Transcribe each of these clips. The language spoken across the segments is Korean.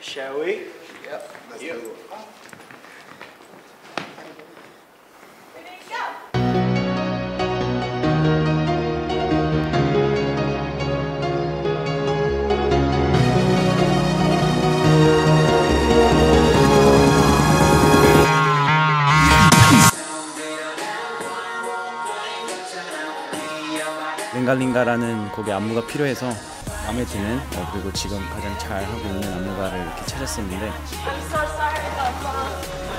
shall we? Yep, let's do it. 링가링가라는 곡의 안무가 필요해서 마음에 드는 어, 그리고 지금 가장 잘 하고 있는 안무가를 이렇게 찾았었는데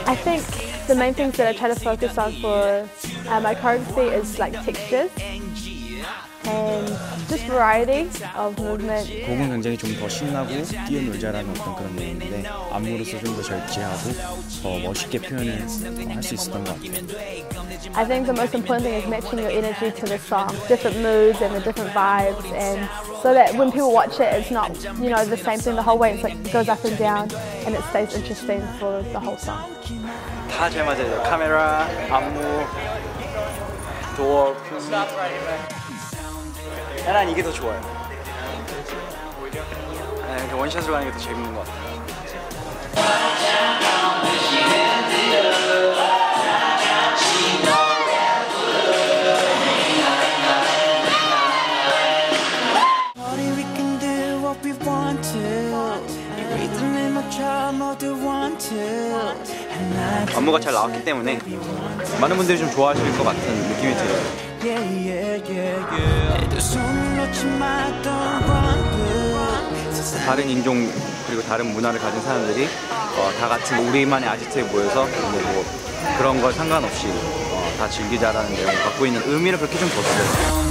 I think the main things that I try to focus on for uh, my choreography is like textures and just variety of movement. 곡은 굉장히 좀 더 신나고 뛰어놀자라는 어떤 그런 내용인데 안무로서 좀 더 절제하고 더 멋있게 표현을 어, 할 수 있었던 것 같아요. I think the most important thing is matching your energy to the song, different moods and the different vibes, and so that when people watch it, it's not you know the same thing the whole way. It's like it goes up and down, and it stays interesting for the whole song. 다 잘 맞아요. 카메라, 안무, 도어, 퓨즈. 난 이게 더 좋아요. 네, 이렇게 원샷으로 가는 게 더 재밌는 것 같아요. 안무가 잘 나왔기 때문에 많은 분들이 좀 좋아하실 것 같은 느낌이 들어요. Yeah, yeah, yeah. 내 손을 다른 인종 그리고 다른 문화를 가진 사람들이 어, 다 같은 우리만의 아지트에 모여서 뭐, 뭐 그런 거 상관없이 어, 다 즐기자라는 내용을 갖고 있는 의미를 그렇게 좀 뒀어요.